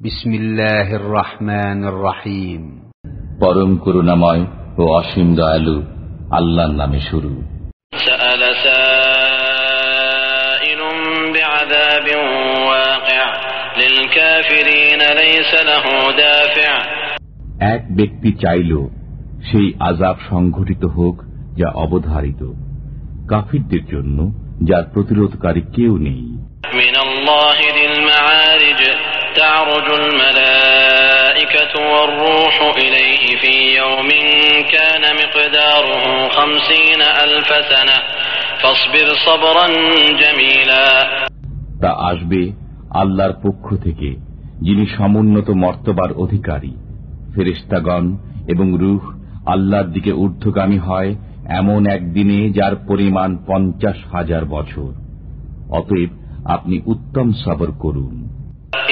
بسم الله الرحمن الرحيم পরম করুণাময় ও অসীম দয়ালু আল্লাহর নামে শুরু سأل سائل بعذاب واقع للكافرين ليس له دافع এক ব্যক্তি চাইল সেই আজাব সংঘটিত হোক যা অবধারিত কাফিরদের জন্য যার প্রতিরোধকারী কেউ নেই من الله ذي المعارج تعرج الملائكة والروح إليه في يوم كان مقداره خمسين ألف سنة فاصبر صبرا جميلا তা আসবে আল্লাহর পক্ষ থেকে যিনি সমুন্নত মর্তবার অধিকারী ফেরিস্তাগণ এবং রুহ আল্লাহর দিকে ঊর্ধ্বগামী হয় এমন একদিনে যার পরিমাণ পঞ্চাশ হাজার বছর অতএব আপনি উত্তম সবর করুন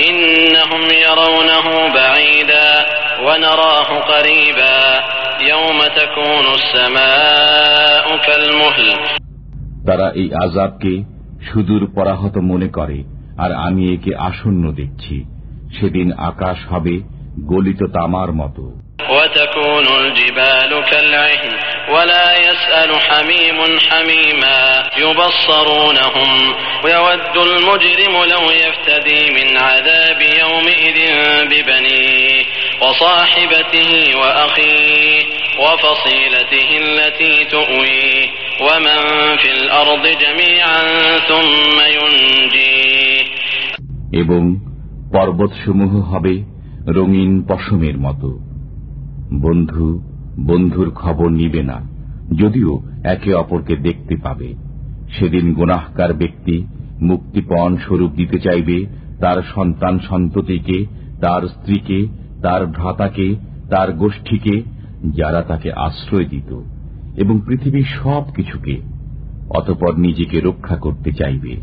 إنهم يرونه بعيدا ونراه قريبا يوم تكون السماء كالمهل তারা এই আজাবকে সুদূর পরাহত মনে করে আর আমি একে আসন্ন দেখছি সেদিন আকাশ হবে গলিত তামার মতো وتكون الجبال كالعهن ولا يسأل حميم حميما يبصرونهم ويود المجرم لو يفتدي من عذاب يومئذ ببنيه وصاحبته وأخيه وفصيلته التي تؤويه ومن في الأرض جميعا ثم ينجيه এবং পর্বতসমূহ হবে রঙিন পশমের মতো বন্ধু বন্ধুর খবর নিবে না যদিও একে অপরকে দেখতে পাবে। সেদিন গোনাহকার ব্যক্তি মুক্তিপণ স্বরূপ দিতে চাইবে তার সন্তান সন্ততিকে তার স্ত্রীকে তার ভ্রাতাকে তার গোষ্ঠীকে যারা তাকে আশ্রয় দিত এবং পৃথিবীর সব কিছুকে অতপর নিজেকে রক্ষা করতে চাইবে।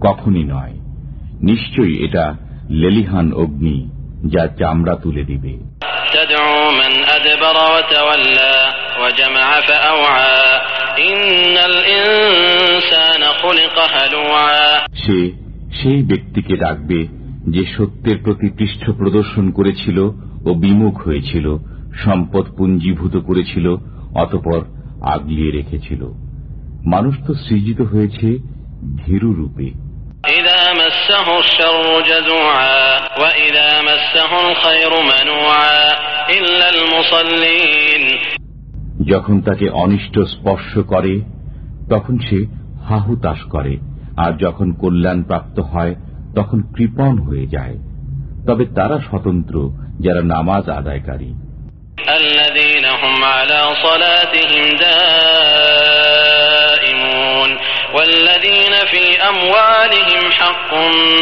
কখনই নয়। নিশ্চয়ই এটা লেলিহান অগ্নি যা চামড়া তুলে দিবে। সে সেই ব্যক্তিকে ডাকবে যে সত্যের প্রতি পৃষ্ঠ প্রদর্শন করেছিল ও বিমুখ হয়েছিল সম্পদ পুঞ্জীভূত করেছিল অতপর আগলিয়ে রেখেছিল। মানুষ তো সৃজিত হয়েছে ভীরু রূপে مسه الشر جزوعا وإذا مسه الخير منوعا إلا المصلين যখন তাকে অনিষ্ট স্পর্শ করে তখন সে হাহুতাস করে আর যখন কল্যাণ প্রাপ্ত হয় তখন কৃপণ হয়ে যায় তবে তারা স্বতন্ত্র যারা নামাজ আদায়কারী الذين هم على صلاتهم دائمون والذين في أموالهم حق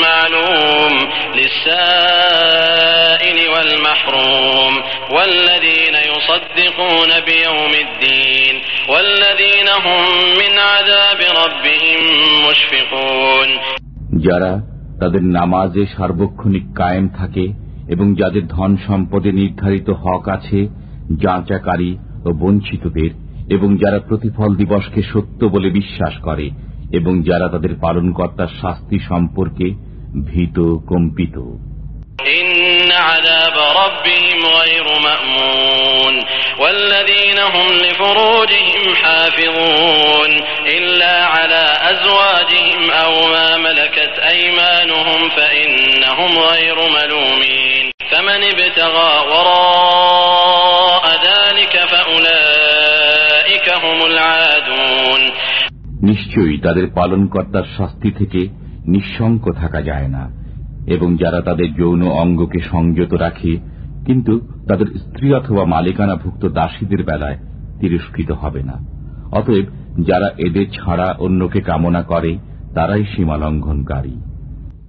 معلوم للسائل والمحروم والذين يصدقون بيوم الدين والذين هم من عذاب ربهم مشفقون যারা তাদের নামাজে সার্বক্ষণিক কায়েম থাকে এবং যাদের ধন সম্পদে নির্ধারিত হক আছে যাঁচাকারী ও বঞ্চিতদের এবং যারা প্রতিফল দিবসকে সত্য বলে বিশ্বাস করে এবং যারা তাদের পালনকর্তার শাস্তি সম্পর্কে ভীত কম্পিত إن عذاب ربهم غير مأمون والذين هم لفروجهم حافظون إلا على أزواجهم أو ما ملكت أيمانهم فإنهم غير ملومين فمن ابتغى وراء নিশ্চয়ই তাদের পালনকর্তার শাস্তি থেকে নিঃশঙ্ক থাকা যায় না, এবং যারা তাদের যৌন অঙ্গকে সংযত রাখে, কিন্তু তাদের স্ত্রী অথবা মালিকানাভুক্ত দাসীদের বেলায় তিরস্কৃত হবে না। অতএব যারা এদের ছাড়া অন্যকে কামনা করে, তারাই সীমালঙ্ঘনকারী।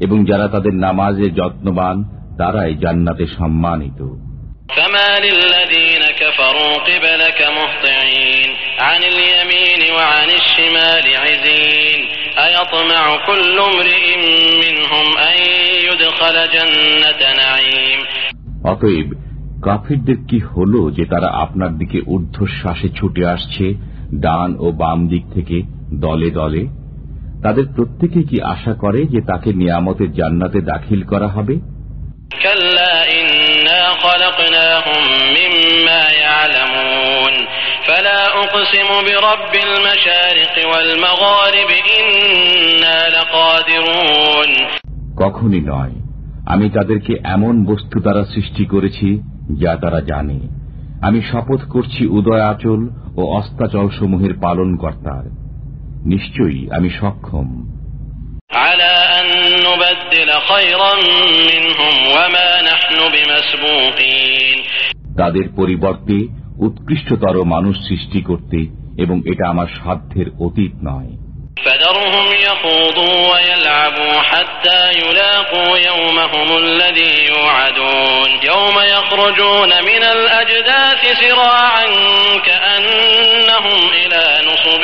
এবং যারা তাদের নামাজে যত্নবান তারাই জান্নাতে সম্মানিত فما للذين كفروا قبلك مهطعين عن اليمين وعن الشمال عزين أيطمع كل امرئ منهم أن يدخل جنة نعيم অতএব কাফিরদের কি হল যে তারা আপনার দিকে ঊর্ধ্বশ্বাসে ছুটে আসছে ডান ও বাম দিক থেকে দলে দলে তাদের প্রত্যেকে কি আশা করে যে তাকে নিয়ামতের জান্নাতে দাখিল করা হবে? কখনই নয়। আমি তাদেরকে এমন বস্তু দ্বারা সৃষ্টি করেছি যা তারা জানে। আমি শপথ করছি উদয়াচল ও অস্তাচল সমূহের পালন কর্তার নিশ্চয়ই আমি সক্ষম على أن نبدل خيرا منهم وما نحن بمسبوقين তাদের পরিবর্তে উৎকৃষ্টতর মানুষ সৃষ্টি করতে এবং এটা আমার সাধ্যের অতীত নয় فذرهم يخوضوا ويلعبوا حتى يلاقوا يومهم الذي يوعدون يوم يخرجون من الأجداث سراعا كأنهم إلى نصب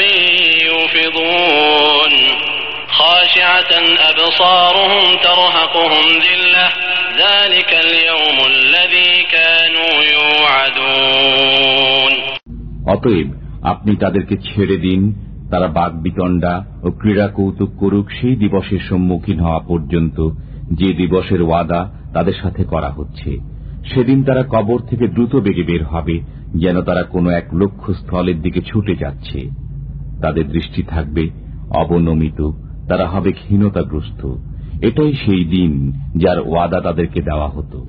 يوفضون خاشعة أبصارهم ترهقهم ذلة ذلك اليوم الذي كانوا يوعدون অতএব আপনি তাদেরকে ছেড়ে দিন তারা বাঘ বিতণ্ডা ও ক্রীড়া কৌতুক করুক সেই দিবসের সম্মুখীন হওয়া পর্যন্ত যে দিবসের ওয়াদা তাদের সাথে করা হচ্ছে সেদিন তারা কবর থেকে দ্রুত বেগে বের হবে যেন তারা কোনো এক লক্ষ্য স্থলের দিকে ছুটে যাচ্ছে তাদের দৃষ্টি থাকবে অবনমিত, তারা হবে ক্ষীণতাগ্রস্ত। এটাই সেই দিন যার ওয়াদা তাদেরকে দেওয়া হতো।